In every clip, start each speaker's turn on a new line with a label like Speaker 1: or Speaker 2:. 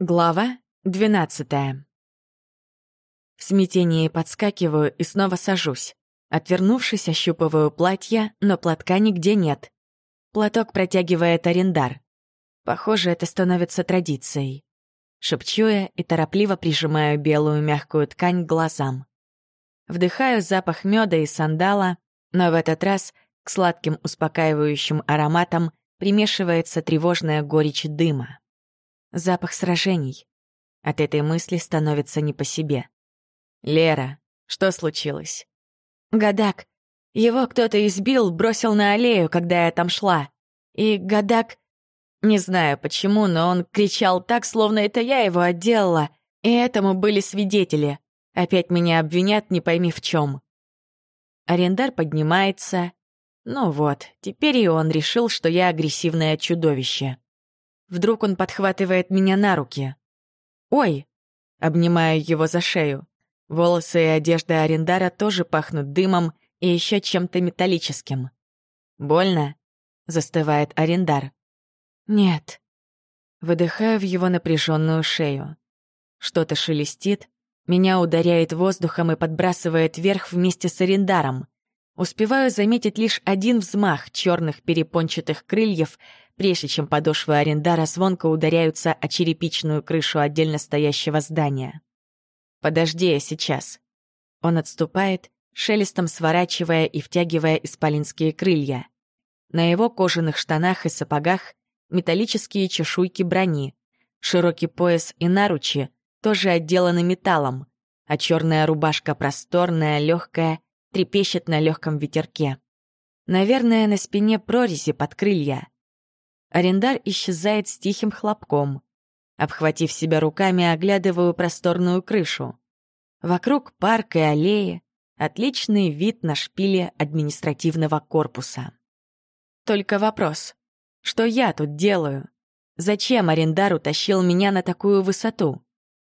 Speaker 1: Глава двенадцатая. В смятении подскакиваю и снова сажусь. Отвернувшись, ощупываю платье, но платка нигде нет. Платок протягивает арендар. Похоже, это становится традицией. Шепчу я и торопливо прижимаю белую мягкую ткань к глазам. Вдыхаю запах меда и сандала, но в этот раз к сладким успокаивающим ароматам примешивается тревожная горечь дыма. Запах сражений. От этой мысли становится не по себе. «Лера, что случилось?» «Гадак. Его кто-то избил, бросил на аллею, когда я там шла. И Гадак... Не знаю почему, но он кричал так, словно это я его отделала, и этому были свидетели. Опять меня обвинят, не пойми в чем. Арендар поднимается. Ну вот, теперь и он решил, что я агрессивное чудовище. Вдруг он подхватывает меня на руки. «Ой!» — обнимаю его за шею. Волосы и одежда Арендара тоже пахнут дымом и еще чем-то металлическим. «Больно?» — застывает Арендар. «Нет». Выдыхаю в его напряженную шею. Что-то шелестит, меня ударяет воздухом и подбрасывает вверх вместе с Арендаром. Успеваю заметить лишь один взмах черных перепончатых крыльев — прежде чем подошвы арендара звонко ударяются о черепичную крышу отдельно стоящего здания. «Подожди я сейчас». Он отступает, шелестом сворачивая и втягивая исполинские крылья. На его кожаных штанах и сапогах металлические чешуйки брони, широкий пояс и наручи тоже отделаны металлом, а черная рубашка просторная, легкая, трепещет на легком ветерке. Наверное, на спине прорези под крылья. Арендар исчезает с тихим хлопком. Обхватив себя руками, оглядываю просторную крышу. Вокруг парк и аллеи, отличный вид на шпиле административного корпуса. Только вопрос, что я тут делаю? Зачем Арендар утащил меня на такую высоту?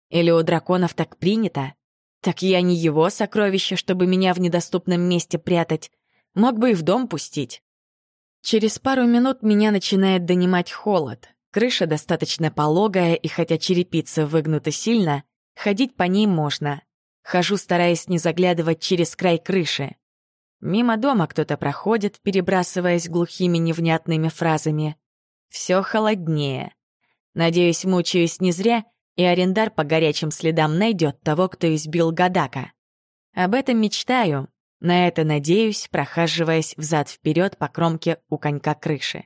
Speaker 1: Или у драконов так принято? Так я не его сокровище, чтобы меня в недоступном месте прятать. Мог бы и в дом пустить. Через пару минут меня начинает донимать холод. Крыша достаточно пологая, и хотя черепица выгнута сильно, ходить по ней можно. Хожу, стараясь не заглядывать через край крыши. Мимо дома кто-то проходит, перебрасываясь глухими невнятными фразами. Все холоднее. Надеюсь, мучаюсь не зря, и арендар по горячим следам найдет того, кто избил Гадака. Об этом мечтаю, на это надеюсь, прохаживаясь взад вперед по кромке у конька крыши.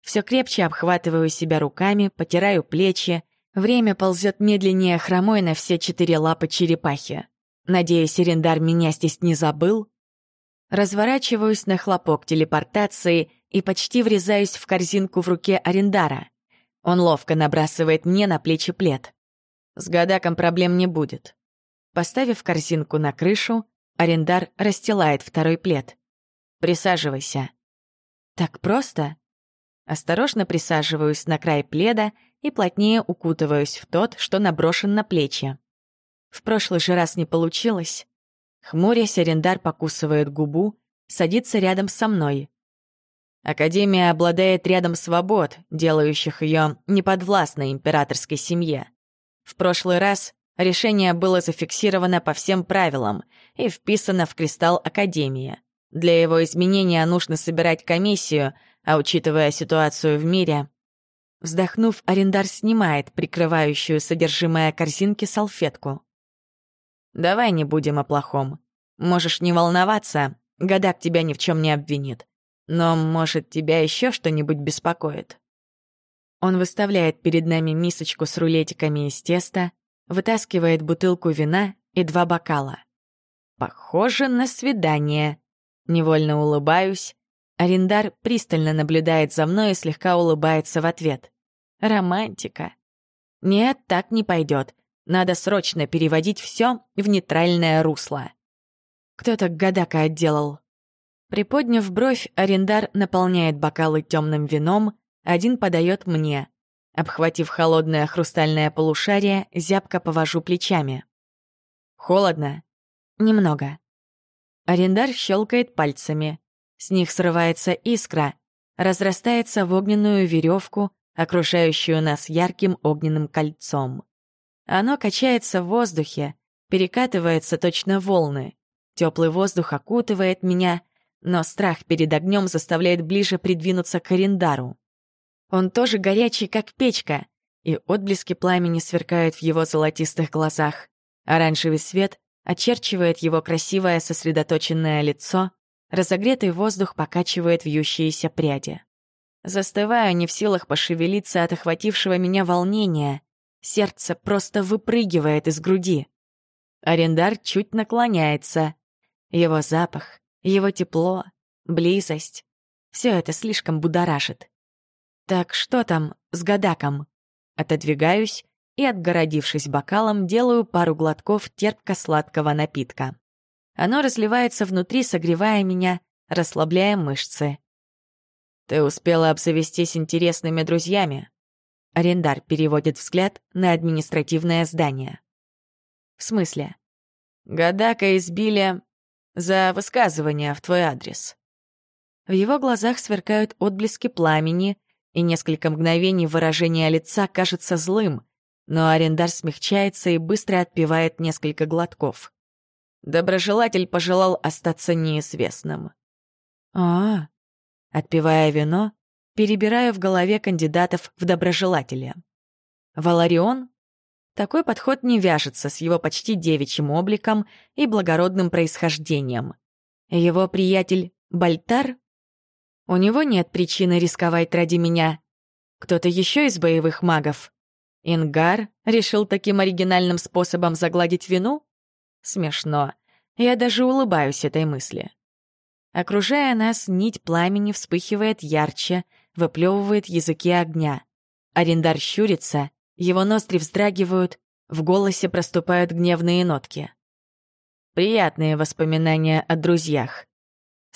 Speaker 1: Все крепче обхватываю себя руками, потираю плечи. Время ползет медленнее хромой на все четыре лапы черепахи. Надеюсь, Ирендар меня здесь не забыл. Разворачиваюсь на хлопок телепортации и почти врезаюсь в корзинку в руке Арендара. Он ловко набрасывает мне на плечи плед. С Гадаком проблем не будет. Поставив корзинку на крышу, Арендар расстилает второй плед. «Присаживайся». «Так просто?» Осторожно присаживаюсь на край пледа и плотнее укутываюсь в тот, что наброшен на плечи. В прошлый же раз не получилось. Хмурясь, Арендар покусывает губу, садится рядом со мной. Академия обладает рядом свобод, делающих ее неподвластной императорской семье. В прошлый раз Решение было зафиксировано по всем правилам и вписано в кристалл Академии. Для его изменения нужно собирать комиссию, а учитывая ситуацию в мире... Вздохнув, арендар снимает прикрывающую содержимое корзинки салфетку. «Давай не будем о плохом. Можешь не волноваться, Гадак тебя ни в чем не обвинит. Но, может, тебя еще что-нибудь беспокоит?» Он выставляет перед нами мисочку с рулетиками из теста, вытаскивает бутылку вина и два бокала. Похоже на свидание. Невольно улыбаюсь. Арендар пристально наблюдает за мной и слегка улыбается в ответ. Романтика. Нет, так не пойдет. Надо срочно переводить все в нейтральное русло. Кто-то Гадака отделал. Приподняв бровь, арендар наполняет бокалы темным вином, один подает мне. Обхватив холодное хрустальное полушарие, зябко повожу плечами. «Холодно?» «Немного». Арендар щелкает пальцами. С них срывается искра, разрастается в огненную веревку, окружающую нас ярким огненным кольцом. Оно качается в воздухе, перекатывается точно волны. Теплый воздух окутывает меня, но страх перед огнем заставляет ближе придвинуться к Арендару. Он тоже горячий, как печка, и отблески пламени сверкают в его золотистых глазах. Оранжевый свет очерчивает его красивое сосредоточенное лицо, разогретый воздух покачивает вьющиеся пряди. Застываю, не в силах пошевелиться от охватившего меня волнения. Сердце просто выпрыгивает из груди. Арендар чуть наклоняется. Его запах, его тепло, близость — все это слишком будоражит. Так что там с Гадаком? Отодвигаюсь и, отгородившись бокалом, делаю пару глотков терпко-сладкого напитка. Оно разливается внутри, согревая меня, расслабляя мышцы. «Ты успела обзавестись интересными друзьями?» Арендар переводит взгляд на административное здание. «В смысле?» «Гадака избили за высказывание в твой адрес». В его глазах сверкают отблески пламени, и несколько мгновений выражение лица кажется злым, но арендар смягчается и быстро отпивает несколько глотков. Доброжелатель пожелал остаться неизвестным. а, -а, -а. Отпивая вино, перебираю в голове кандидатов в доброжелателя. Валарион? Такой подход не вяжется с его почти девичьим обликом и благородным происхождением. Его приятель Бальтар у него нет причины рисковать ради меня. Кто-то еще из боевых магов? Ингар решил таким оригинальным способом загладить вину? Смешно. Я даже улыбаюсь этой мысли. Окружая нас, нить пламени вспыхивает ярче, выплевывает языки огня. Арендар щурится, его ноздри вздрагивают, в голосе проступают гневные нотки. Приятные воспоминания о друзьях.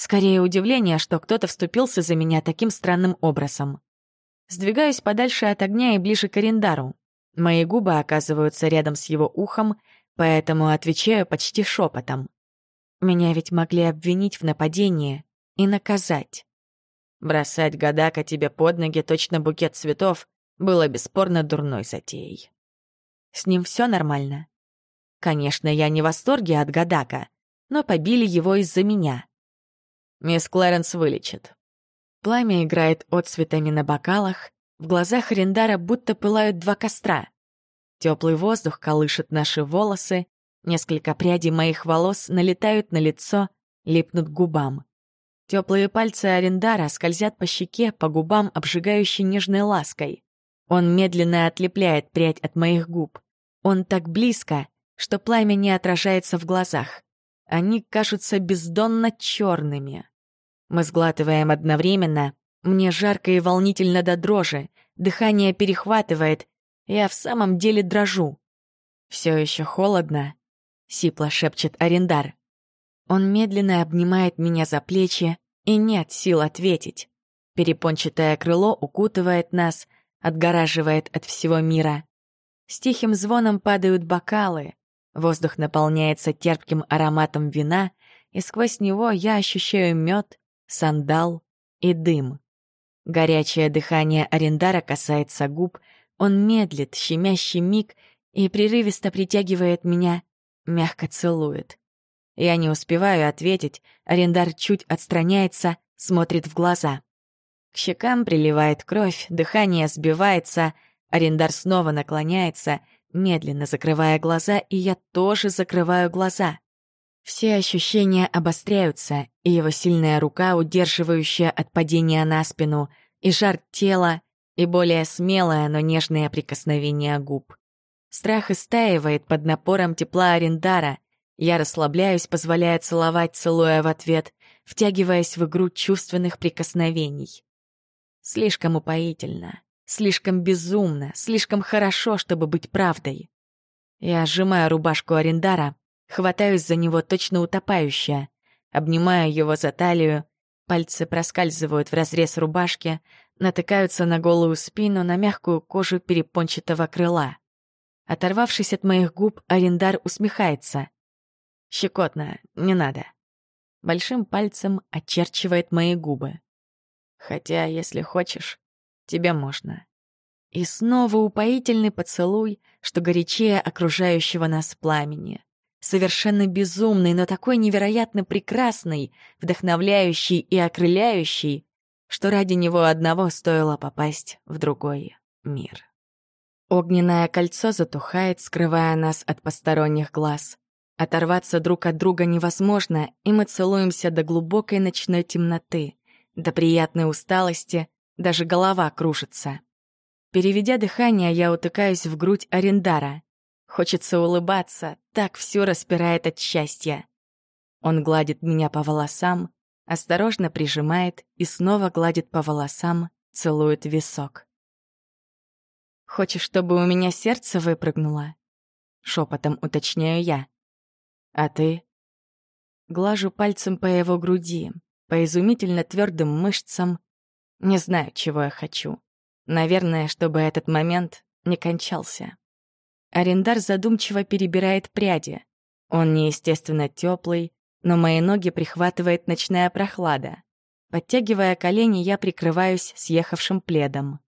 Speaker 1: Скорее удивление, что кто-то вступился за меня таким странным образом. Сдвигаюсь подальше от огня и ближе к Арендару. Мои губы оказываются рядом с его ухом, поэтому отвечаю почти шепотом. Меня ведь могли обвинить в нападении и наказать. Бросать Гадака тебе под ноги точно букет цветов было бесспорно дурной затеей. С ним все нормально. Конечно, я не в восторге от Гадака, но побили его из-за меня. Мисс Клэренс вылечит. Пламя играет отцветами на бокалах, в глазах Рендара будто пылают два костра. Теплый воздух колышет наши волосы, несколько прядей моих волос налетают на лицо, липнут к губам. Теплые пальцы Арендара скользят по щеке, по губам, обжигающей нежной лаской. Он медленно отлепляет прядь от моих губ. Он так близко, что пламя не отражается в глазах. Они кажутся бездонно черными. Мы сглатываем одновременно. Мне жарко и волнительно до дрожи. Дыхание перехватывает. Я в самом деле дрожу. Все еще холодно, сипло шепчет Арендар. Он медленно обнимает меня за плечи, и нет сил ответить. Перепончатое крыло укутывает нас, отгораживает от всего мира. С тихим звоном падают бокалы, воздух наполняется терпким ароматом вина, и сквозь него я ощущаю мед, сандал и дым. Горячее дыхание Арендара касается губ, он медлит, щемящий миг, и прерывисто притягивает меня, мягко целует. Я не успеваю ответить, Арендар чуть отстраняется, смотрит в глаза. К щекам приливает кровь, дыхание сбивается, Арендар снова наклоняется, медленно закрывая глаза, и я тоже закрываю глаза. Все ощущения обостряются, и его сильная рука, удерживающая от падения на спину, и жар тела, и более смелое, но нежное прикосновение губ. Страх истаивает под напором тепла Арендара. Я расслабляюсь, позволяя целовать, целуя в ответ, втягиваясь в игру чувственных прикосновений. Слишком упоительно, слишком безумно, слишком хорошо, чтобы быть правдой. Я сжимаю рубашку Арендара, Хватаюсь за него точно утопающая. Обнимаю его за талию. Пальцы проскальзывают в разрез рубашки, натыкаются на голую спину, на мягкую кожу перепончатого крыла. Оторвавшись от моих губ, арендар усмехается. «Щекотно, не надо». Большим пальцем очерчивает мои губы. «Хотя, если хочешь, тебе можно. И снова упоительный поцелуй, что горячее окружающего нас пламени. Совершенно безумный, но такой невероятно прекрасный, вдохновляющий и окрыляющий, что ради него одного стоило попасть в другой мир. Огненное кольцо затухает, скрывая нас от посторонних глаз. Оторваться друг от друга невозможно, и мы целуемся до глубокой ночной темноты, до приятной усталости, даже голова кружится. Переведя дыхание, я утыкаюсь в грудь Арендара. Хочется улыбаться, так все распирает от счастья. Он гладит меня по волосам, осторожно прижимает и снова гладит по волосам, целует висок. «Хочешь, чтобы у меня сердце выпрыгнуло?» Шепотом уточняю я. А ты? Глажу пальцем по его груди, по изумительно твердым мышцам. Не знаю, чего я хочу. Наверное, чтобы этот момент не кончался. Арендар задумчиво перебирает пряди. Он неестественно теплый, но мои ноги прихватывает ночная прохлада. Подтягивая колени, я прикрываюсь съехавшим пледом.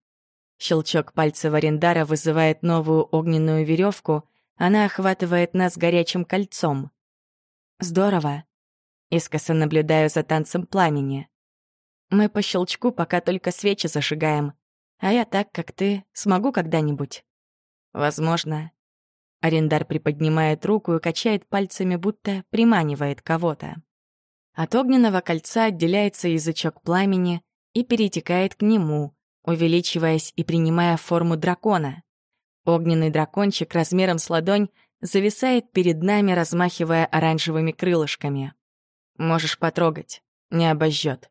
Speaker 1: Щелчок пальцев Арендара вызывает новую огненную веревку, она охватывает нас горячим кольцом. Здорово. Искоса наблюдаю за танцем пламени. Мы по щелчку пока только свечи зажигаем. А я так, как ты, смогу когда-нибудь? Возможно. Арендар приподнимает руку и качает пальцами, будто приманивает кого-то. От огненного кольца отделяется язычок пламени и перетекает к нему, увеличиваясь и принимая форму дракона. Огненный дракончик размером с ладонь зависает перед нами, размахивая оранжевыми крылышками. Можешь потрогать, не обожжет.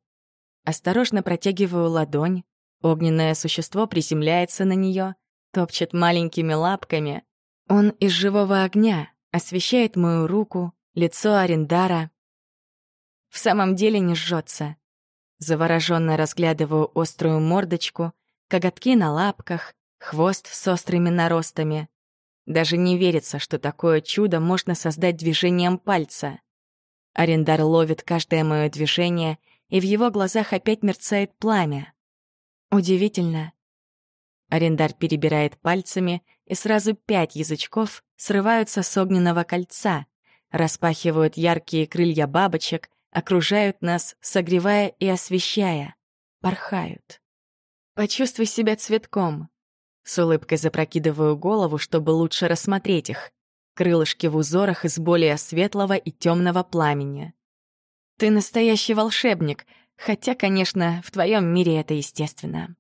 Speaker 1: Осторожно протягиваю ладонь, огненное существо приземляется на нее, топчет маленькими лапками. Он из живого огня освещает мою руку, лицо Арендара. В самом деле не жжется. Завороженно разглядываю острую мордочку, коготки на лапках, хвост с острыми наростами. Даже не верится, что такое чудо можно создать движением пальца. Арендар ловит каждое мое движение, и в его глазах опять мерцает пламя. Удивительно. Арендар перебирает пальцами, и сразу пять язычков срываются с огненного кольца, распахивают яркие крылья бабочек, окружают нас, согревая и освещая, порхают. Почувствуй себя цветком, с улыбкой запрокидываю голову, чтобы лучше рассмотреть их. Крылышки в узорах из более светлого и темного пламени. Ты настоящий волшебник, хотя, конечно, в твоем мире это естественно.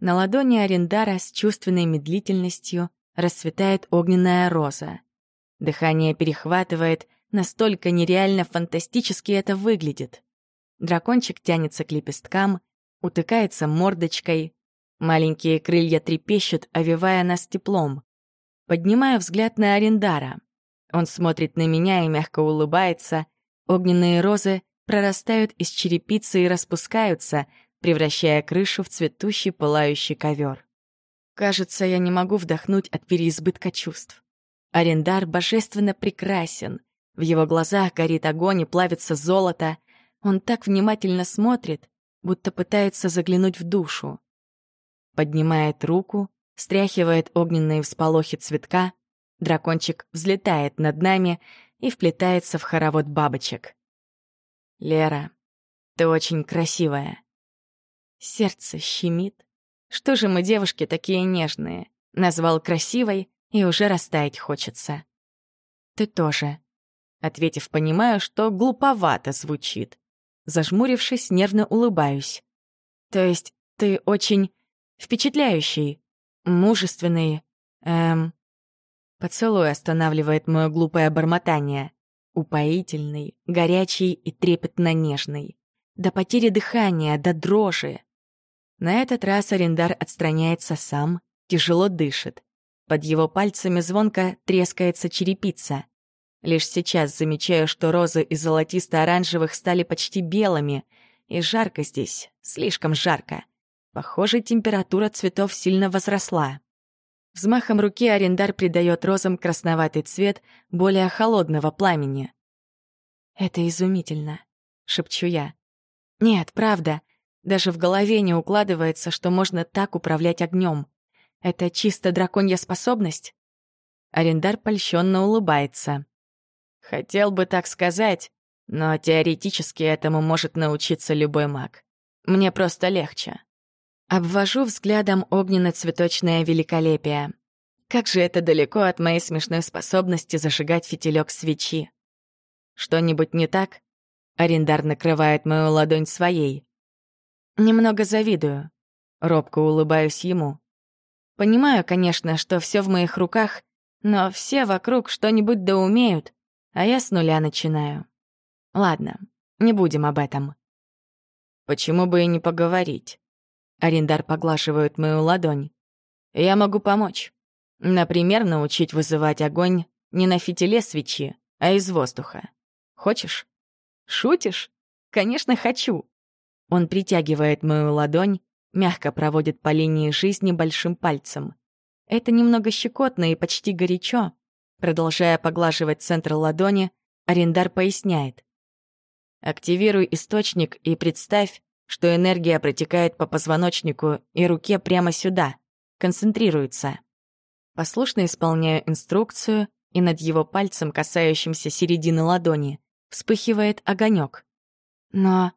Speaker 1: На ладони Арендара с чувственной медлительностью расцветает огненная роза. Дыхание перехватывает, настолько нереально фантастически это выглядит. Дракончик тянется к лепесткам, утыкается мордочкой, Маленькие крылья трепещут, овивая нас теплом. Поднимаю взгляд на Арендара. Он смотрит на меня и мягко улыбается. Огненные розы прорастают из черепицы и распускаются, превращая крышу в цветущий пылающий ковер. Кажется, я не могу вдохнуть от переизбытка чувств. Арендар божественно прекрасен. В его глазах горит огонь и плавится золото. Он так внимательно смотрит, будто пытается заглянуть в душу поднимает руку, стряхивает огненные всполохи цветка, дракончик взлетает над нами и вплетается в хоровод бабочек. «Лера, ты очень красивая». Сердце щемит. Что же мы, девушки, такие нежные? Назвал красивой, и уже растаять хочется. Ты тоже. Ответив, понимаю, что глуповато звучит. Зажмурившись, нервно улыбаюсь. То есть ты очень Впечатляющий, мужественный, эм... Поцелуй останавливает мое глупое бормотание. Упоительный, горячий и трепетно-нежный. До потери дыхания, до дрожи. На этот раз арендар отстраняется сам, тяжело дышит. Под его пальцами звонко трескается черепица. Лишь сейчас замечаю, что розы из золотисто-оранжевых стали почти белыми, и жарко здесь, слишком жарко. Похоже, температура цветов сильно возросла. Взмахом руки арендар придает розам красноватый цвет более холодного пламени. «Это изумительно», — шепчу я. «Нет, правда, даже в голове не укладывается, что можно так управлять огнем. — это чисто драконья способность? Арендар польщенно улыбается. Хотел бы так сказать, но теоретически этому может научиться любой маг. Мне просто легче. Обвожу взглядом огненно-цветочное великолепие. Как же это далеко от моей смешной способности зажигать фитилек свечи. Что-нибудь не так? Арендар накрывает мою ладонь своей. Немного завидую. Робко улыбаюсь ему. Понимаю, конечно, что все в моих руках, но все вокруг что-нибудь да умеют, а я с нуля начинаю. Ладно, не будем об этом. Почему бы и не поговорить? Арендар поглаживает мою ладонь. Я могу помочь. Например, научить вызывать огонь не на фитиле свечи, а из воздуха. Хочешь? Шутишь? Конечно, хочу. Он притягивает мою ладонь, мягко проводит по линии жизни большим пальцем. Это немного щекотно и почти горячо. Продолжая поглаживать центр ладони, Арендар поясняет. Активируй источник и представь, что энергия протекает по позвоночнику и руке прямо сюда, концентрируется. Послушно исполняю инструкцию, и над его пальцем, касающимся середины ладони, вспыхивает огонек. Но...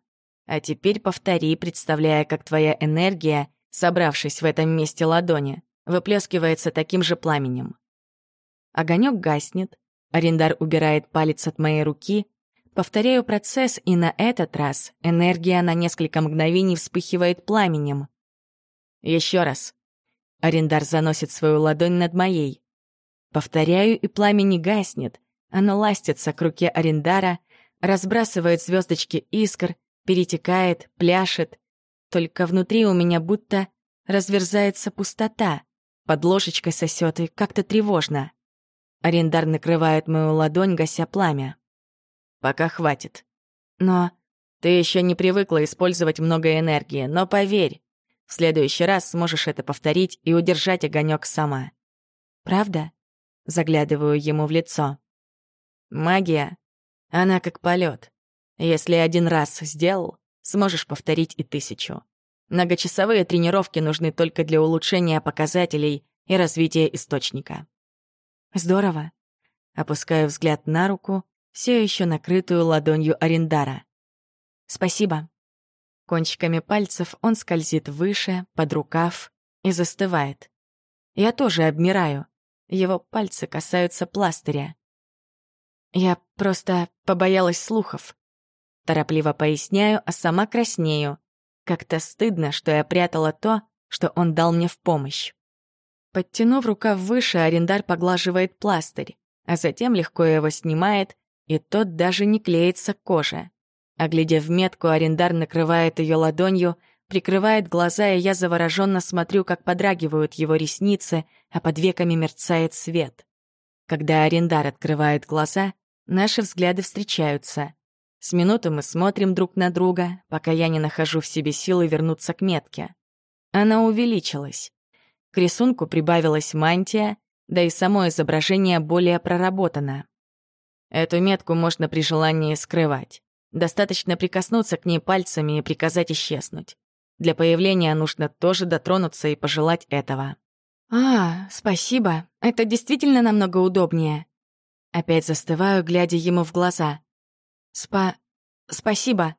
Speaker 1: А теперь повтори, представляя, как твоя энергия, собравшись в этом месте ладони, выплескивается таким же пламенем. Огонек гаснет, арендар убирает палец от моей руки, повторяю процесс, и на этот раз энергия на несколько мгновений вспыхивает пламенем. Еще раз. Арендар заносит свою ладонь над моей. Повторяю, и пламя не гаснет. Оно ластится к руке Арендара, разбрасывает звездочки искр, перетекает, пляшет. Только внутри у меня будто разверзается пустота. Под ложечкой сосет и как-то тревожно. Арендар накрывает мою ладонь, гася пламя. Пока хватит. Но ты еще не привыкла использовать много энергии, но поверь, в следующий раз сможешь это повторить и удержать огонек сама. Правда? Заглядываю ему в лицо. Магия, она как полет. Если один раз сделал, сможешь повторить и тысячу. Многочасовые тренировки нужны только для улучшения показателей и развития источника. Здорово. Опускаю взгляд на руку, все еще накрытую ладонью Арендара. Спасибо. Кончиками пальцев он скользит выше, под рукав и застывает. Я тоже обмираю. Его пальцы касаются пластыря. Я просто побоялась слухов. Торопливо поясняю, а сама краснею. Как-то стыдно, что я прятала то, что он дал мне в помощь. Подтянув рукав выше, арендар поглаживает пластырь, а затем легко его снимает, и тот даже не клеится к коже. Оглядев метку, арендар накрывает ее ладонью, прикрывает глаза, и я завороженно смотрю, как подрагивают его ресницы, а под веками мерцает свет. Когда арендар открывает глаза, наши взгляды встречаются. С минуты мы смотрим друг на друга, пока я не нахожу в себе силы вернуться к метке. Она увеличилась. К рисунку прибавилась мантия, да и само изображение более проработано. Эту метку можно при желании скрывать. Достаточно прикоснуться к ней пальцами и приказать исчезнуть. Для появления нужно тоже дотронуться и пожелать этого. «А, спасибо. Это действительно намного удобнее». Опять застываю, глядя ему в глаза. Спа... спасибо.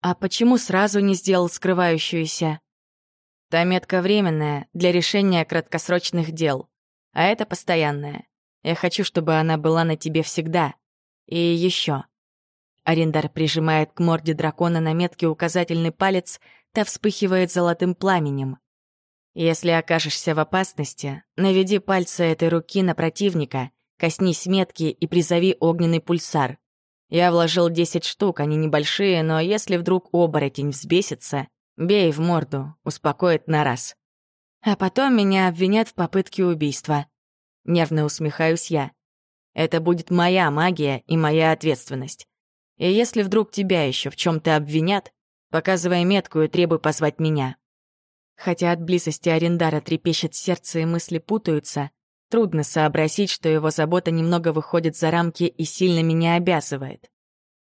Speaker 1: А почему сразу не сделал скрывающуюся? Та метка временная, для решения краткосрочных дел. А это постоянная. Я хочу, чтобы она была на тебе всегда. И еще. Арендар прижимает к морде дракона на метке указательный палец, та вспыхивает золотым пламенем. Если окажешься в опасности, наведи пальцы этой руки на противника, коснись метки и призови огненный пульсар. Я вложил 10 штук, они небольшие, но если вдруг оборотень взбесится, бей в морду, успокоит на раз. А потом меня обвинят в попытке убийства. Нервно усмехаюсь я. Это будет моя магия и моя ответственность. И если вдруг тебя еще в чем то обвинят, показывай метку и требуй позвать меня. Хотя от близости Арендара трепещет сердце и мысли путаются, Трудно сообразить, что его забота немного выходит за рамки и сильно меня обязывает.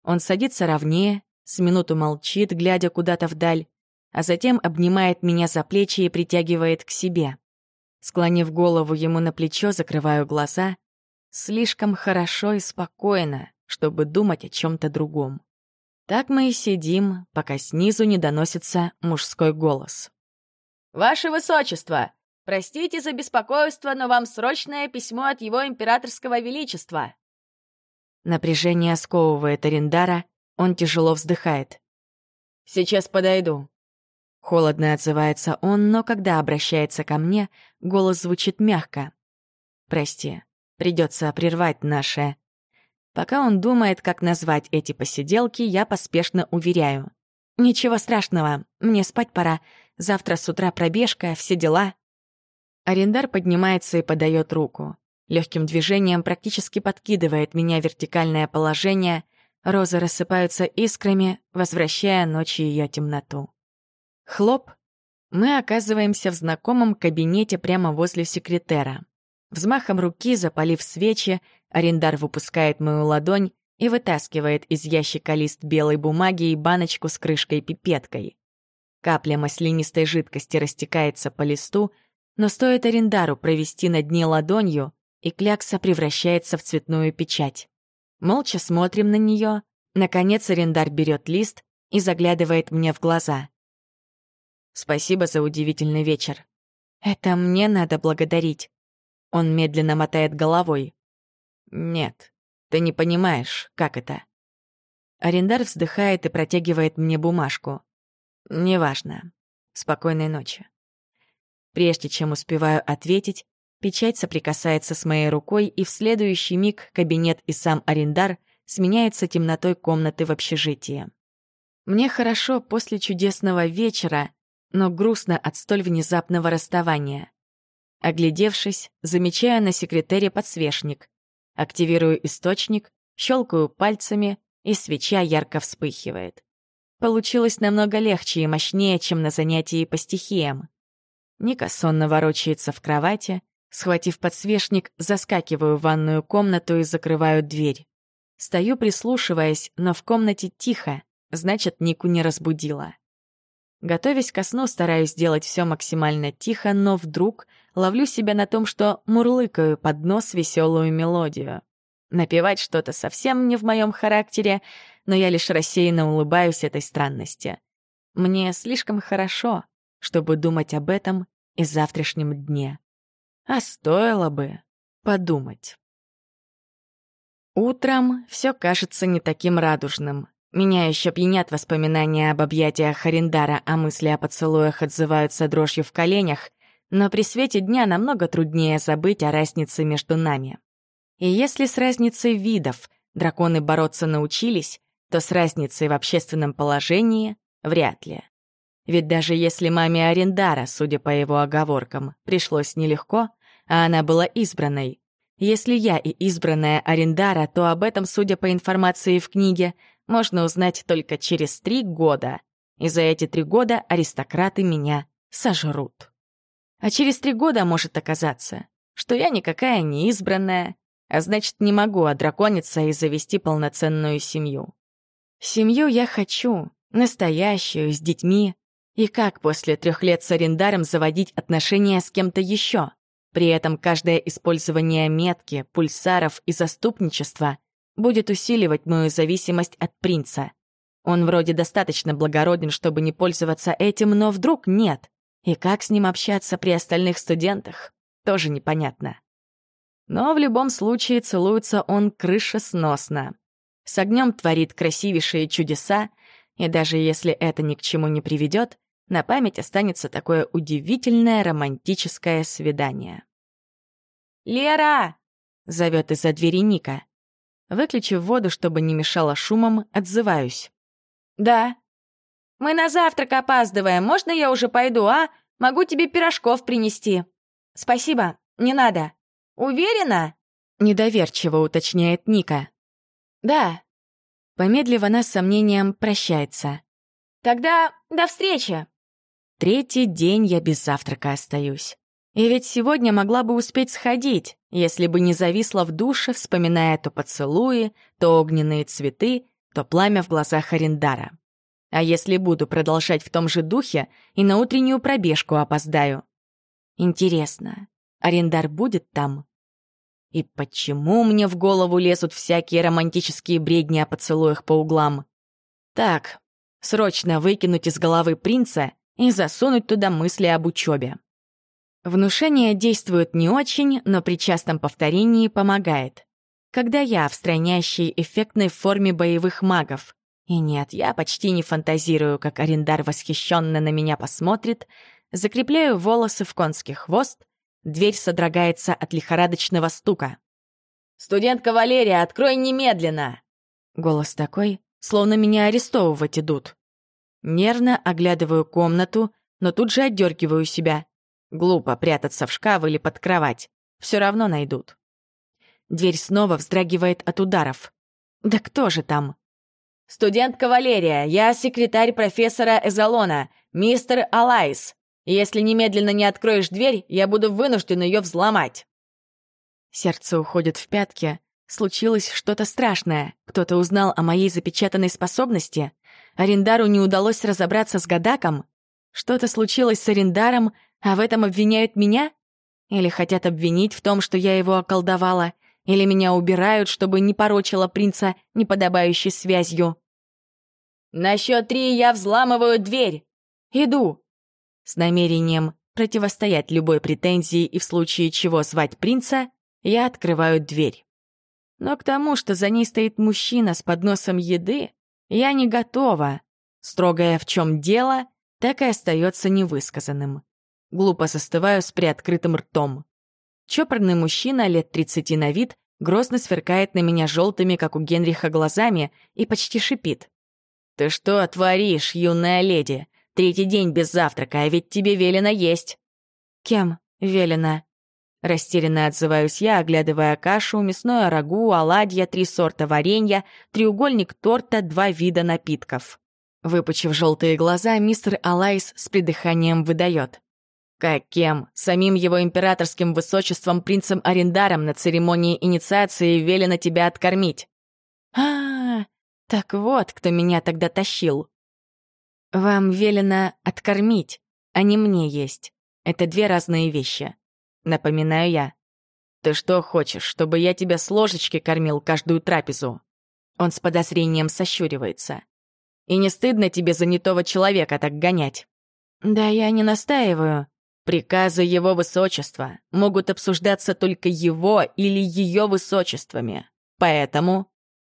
Speaker 1: Он садится ровнее, с минуту молчит, глядя куда-то вдаль, а затем обнимает меня за плечи и притягивает к себе. Склонив голову ему на плечо, закрываю глаза. Слишком хорошо и спокойно, чтобы думать о чем то другом. Так мы и сидим, пока снизу не доносится мужской голос.
Speaker 2: «Ваше Высочество! Простите за беспокойство, но вам срочное письмо от Его Императорского Величества!»
Speaker 1: Напряжение сковывает Арендара, он тяжело вздыхает.
Speaker 2: «Сейчас подойду».
Speaker 1: Холодно отзывается он, но когда обращается ко мне, голос звучит мягко. «Прости, придется прервать наше...» Пока он думает, как назвать эти посиделки, я поспешно уверяю. «Ничего страшного, мне спать пора. Завтра с утра пробежка, все дела». Арендар поднимается и подает руку. Легким движением практически подкидывает меня вертикальное положение. Розы рассыпаются искрами, возвращая ночи ее темноту. Хлоп. Мы оказываемся в знакомом кабинете прямо возле секретера. Взмахом руки, запалив свечи, арендар выпускает мою ладонь и вытаскивает из ящика лист белой бумаги и баночку с крышкой-пипеткой. Капля маслянистой жидкости растекается по листу, но стоит арендару провести над дне ладонью, и клякса превращается в цветную печать. Молча смотрим на нее. Наконец арендар берет лист и заглядывает мне в глаза. «Спасибо за удивительный вечер. Это мне надо благодарить». Он медленно мотает головой. «Нет, ты не понимаешь, как это». Арендар вздыхает и протягивает мне бумажку. «Неважно. Спокойной ночи». Прежде чем успеваю ответить, печать соприкасается с моей рукой, и в следующий миг кабинет и сам арендар сменяются темнотой комнаты в общежитии. Мне хорошо после чудесного вечера, но грустно от столь внезапного расставания. Оглядевшись, замечаю на секретаре подсвечник. Активирую источник, щелкаю пальцами, и свеча ярко вспыхивает. Получилось намного легче и мощнее, чем на занятии по стихиям. Ника сонно ворочается в кровати, схватив подсвечник, заскакиваю в ванную комнату и закрываю дверь. Стою, прислушиваясь, но в комнате тихо, значит, Нику не разбудила. Готовясь ко сну, стараюсь сделать все максимально тихо, но вдруг ловлю себя на том, что мурлыкаю под нос веселую мелодию. Напевать что-то совсем не в моем характере, но я лишь рассеянно улыбаюсь этой странности. Мне слишком хорошо, чтобы думать об этом и завтрашнем дне. А стоило бы подумать. Утром все кажется не таким радужным. Меня еще пьянят воспоминания об объятиях Хариндара, а мысли о поцелуях отзываются дрожью в коленях, но при свете дня намного труднее забыть о разнице между нами. И если с разницей видов драконы бороться научились, то с разницей в общественном положении вряд ли. Ведь даже если маме Арендара, судя по его оговоркам, пришлось нелегко, а она была избранной, если я и избранная Арендара, то об этом, судя по информации в книге, можно узнать только через три года. И за эти три года аристократы меня сожрут. А через три года может оказаться, что я никакая не избранная, а значит, не могу одракониться и завести полноценную семью. Семью я хочу, настоящую, с детьми. И как после трех лет с арендаром заводить отношения с кем-то еще? При этом каждое использование метки, пульсаров и заступничества будет усиливать мою зависимость от принца. Он вроде достаточно благороден, чтобы не пользоваться этим, но вдруг нет. И как с ним общаться при остальных студентах, тоже непонятно. Но в любом случае целуется он крышесносно. С огнем творит красивейшие чудеса, и даже если это ни к чему не приведет, на память останется такое удивительное романтическое свидание.
Speaker 2: «Лера!» — зовет из-за двери Ника.
Speaker 1: Выключив воду, чтобы не мешало шумом, отзываюсь.
Speaker 2: «Да». «Мы на завтрак опаздываем. Можно я уже пойду, а? Могу тебе пирожков принести». «Спасибо, не надо». «Уверена?»
Speaker 1: Недоверчиво уточняет Ника.
Speaker 2: «Да».
Speaker 1: Помедлив, она с сомнением прощается.
Speaker 2: «Тогда до встречи».
Speaker 1: Третий день я без завтрака остаюсь. И ведь сегодня могла бы успеть сходить, если бы не зависла в душе, вспоминая то поцелуи, то огненные цветы, то пламя в глазах Арендара. А если буду продолжать в том же духе, и на утреннюю пробежку опоздаю? Интересно, Арендар будет там? И почему мне в голову лезут всякие романтические бредни о поцелуях по углам? Так, срочно выкинуть из головы принца и засунуть туда мысли об учебе. Внушение действует не очень, но при частом повторении помогает. Когда я в стройнящей эффектной форме боевых магов. И нет, я почти не фантазирую, как арендар восхищенно на меня посмотрит, закрепляю волосы в конский хвост, дверь содрогается от лихорадочного стука.
Speaker 2: «Студентка Валерия, открой немедленно!»
Speaker 1: Голос такой, словно меня арестовывать идут. Нервно оглядываю комнату, но тут же отдергиваю себя. Глупо прятаться в шкаф или под кровать. Все равно найдут. Дверь снова вздрагивает от ударов. Да кто же там?
Speaker 2: «Студентка Валерия, я секретарь профессора Эзолона, мистер Алайс. Если немедленно не откроешь дверь, я буду вынужден ее взломать».
Speaker 1: Сердце уходит в пятки, Случилось что-то страшное. Кто-то узнал о моей запечатанной способности. Арендару не удалось разобраться с Гадаком. Что-то случилось с Арендаром, а в этом обвиняют меня? Или хотят обвинить в том, что я его околдовала? Или меня убирают, чтобы не порочила принца неподобающей связью?
Speaker 2: «На счет три я взламываю дверь! Иду!»
Speaker 1: С намерением противостоять любой претензии и в случае чего звать принца, я открываю дверь. Но к тому, что за ней стоит мужчина с подносом еды, я не готова. Строгое в чем дело, так и остается невысказанным. Глупо застываю с приоткрытым ртом. Чопорный мужчина лет 30 на вид грозно сверкает на меня желтыми, как у Генриха, глазами и почти шипит. «Ты что творишь, юная леди? Третий день без завтрака, а ведь тебе велено есть». «Кем велено?» Растерянно отзываюсь я, оглядывая кашу, мясное рагу, оладья, три сорта варенья, треугольник торта, два вида напитков. Выпучив желтые глаза, мистер Алайс с придыханием выдает. Каким? Самим его императорским высочеством принцем Арендаром на церемонии инициации велено тебя откормить. А, -а, а, так вот, кто меня тогда тащил. Вам велено откормить, а не мне есть. Это две разные вещи. Напоминаю я. «Ты что хочешь, чтобы я тебя с ложечки кормил каждую трапезу?» Он с подозрением сощуривается. «И не стыдно тебе занятого человека так гонять?» «Да я не настаиваю. Приказы его высочества могут обсуждаться только его или ее высочествами. Поэтому...»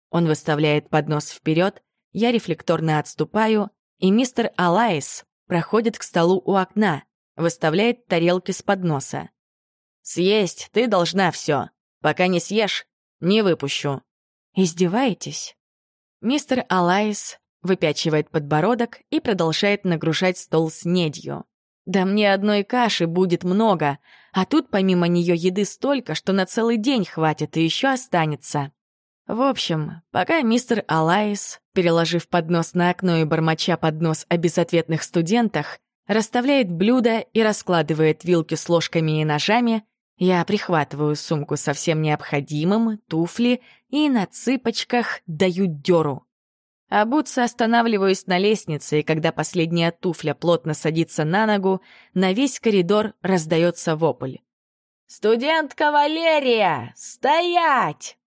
Speaker 1: Он выставляет поднос вперед, я рефлекторно отступаю, и мистер Алайс проходит к столу у окна, выставляет тарелки с подноса. Съесть ты должна все. Пока не съешь, не выпущу». «Издеваетесь?» Мистер Алайс выпячивает подбородок и продолжает нагружать стол с недью. «Да мне одной каши будет много, а тут помимо нее еды столько, что на целый день хватит и еще останется». В общем, пока мистер Алайс, переложив поднос на окно и бормоча поднос о безответных студентах, расставляет блюда и раскладывает вилки с ложками и ножами, я прихватываю сумку со всем необходимым, туфли и на цыпочках даю дёру. Обуться останавливаюсь на лестнице, и когда последняя туфля плотно садится на ногу, на весь коридор раздается вопль.
Speaker 2: «Студентка Валерия! Стоять!»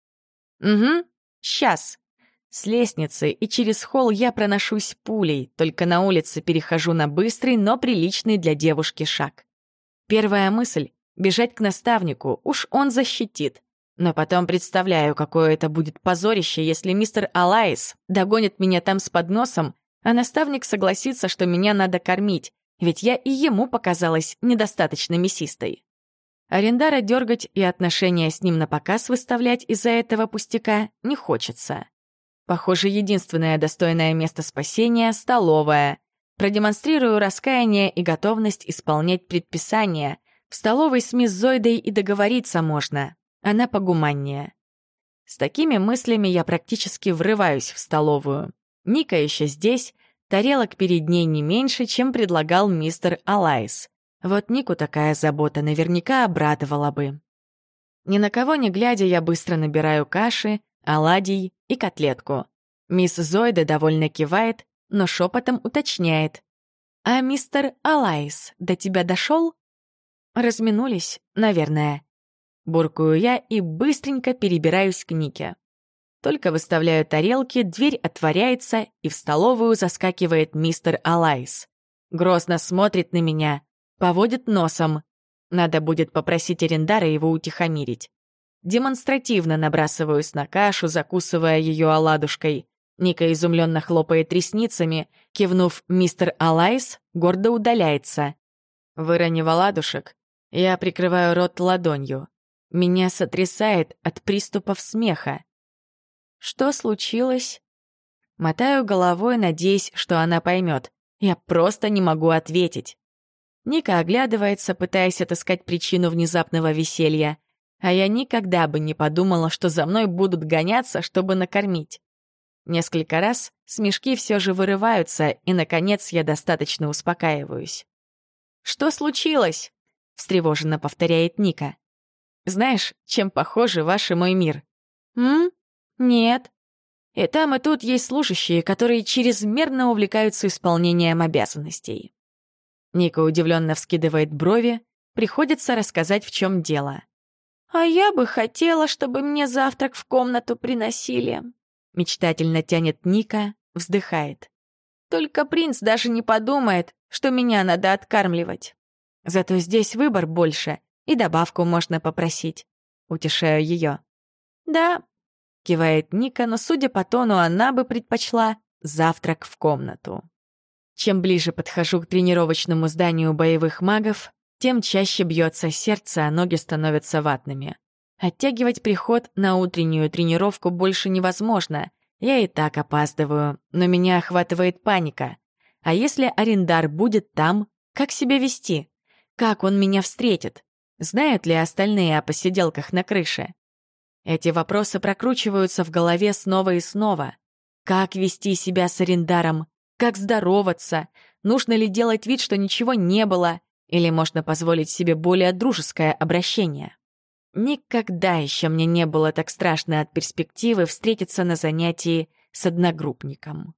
Speaker 1: «Угу, сейчас». С лестницы и через холл я проношусь пулей, только на улице перехожу на быстрый, но приличный для девушки шаг. Первая мысль Бежать к наставнику, уж он защитит. Но потом представляю, какое это будет позорище, если мистер Алайс догонит меня там с подносом, а наставник согласится, что меня надо кормить, ведь я и ему показалась недостаточно мясистой. Арендара дергать и отношения с ним на показ выставлять из-за этого пустяка не хочется. Похоже, единственное достойное место спасения — столовая. Продемонстрирую раскаяние и готовность исполнять предписания, в столовой с мисс Зойдой и договориться можно. Она погуманнее. С такими мыслями я практически врываюсь в столовую. Ника еще здесь, тарелок перед ней не меньше, чем предлагал мистер Алайс. Вот Нику такая забота наверняка обрадовала бы. Ни на кого не глядя, я быстро набираю каши, оладий и котлетку. Мисс Зойда довольно кивает, но шепотом уточняет. «А мистер Алайс до тебя дошел?» Разминулись, наверное. Буркую я и быстренько перебираюсь к Нике. Только выставляю тарелки, дверь отворяется, и в столовую заскакивает мистер Алайс. Грозно смотрит на меня, поводит носом. Надо будет попросить Арендара его утихомирить. Демонстративно набрасываюсь на кашу, закусывая ее оладушкой. Ника изумленно хлопает ресницами, кивнув «Мистер Алайс» гордо удаляется. Выронив оладушек, я прикрываю рот ладонью. Меня сотрясает от приступов смеха. Что случилось? Мотаю головой, надеясь, что она поймет. Я просто не могу ответить. Ника оглядывается, пытаясь отыскать причину внезапного веселья. А я никогда бы не подумала, что за мной будут гоняться, чтобы накормить. Несколько раз смешки все же вырываются, и, наконец, я достаточно успокаиваюсь. «Что случилось?» — встревоженно повторяет Ника. «Знаешь, чем похожи ваш и мой мир?» «М? Нет. И там, и тут есть служащие, которые чрезмерно увлекаются исполнением обязанностей. Ника удивленно вскидывает брови, приходится рассказать, в чем дело. «А я бы хотела, чтобы мне завтрак в комнату приносили», — мечтательно тянет Ника, вздыхает. «Только принц даже не подумает, что меня надо откармливать. Зато здесь выбор больше, и добавку можно попросить». Утешаю ее. «Да, Кивает Ника, но, судя по тону, она бы предпочла завтрак в комнату. Чем ближе подхожу к тренировочному зданию боевых магов, тем чаще бьется сердце, а ноги становятся ватными. Оттягивать приход на утреннюю тренировку больше невозможно. Я и так опаздываю, но меня охватывает паника. А если арендар будет там, как себя вести? Как он меня встретит? Знают ли остальные о посиделках на крыше? Эти вопросы прокручиваются в голове снова и снова. Как вести себя с арендаром? Как здороваться? Нужно ли делать вид, что ничего не было? Или можно позволить себе более дружеское обращение? Никогда еще мне не было так страшно от перспективы встретиться на занятии с одногруппником.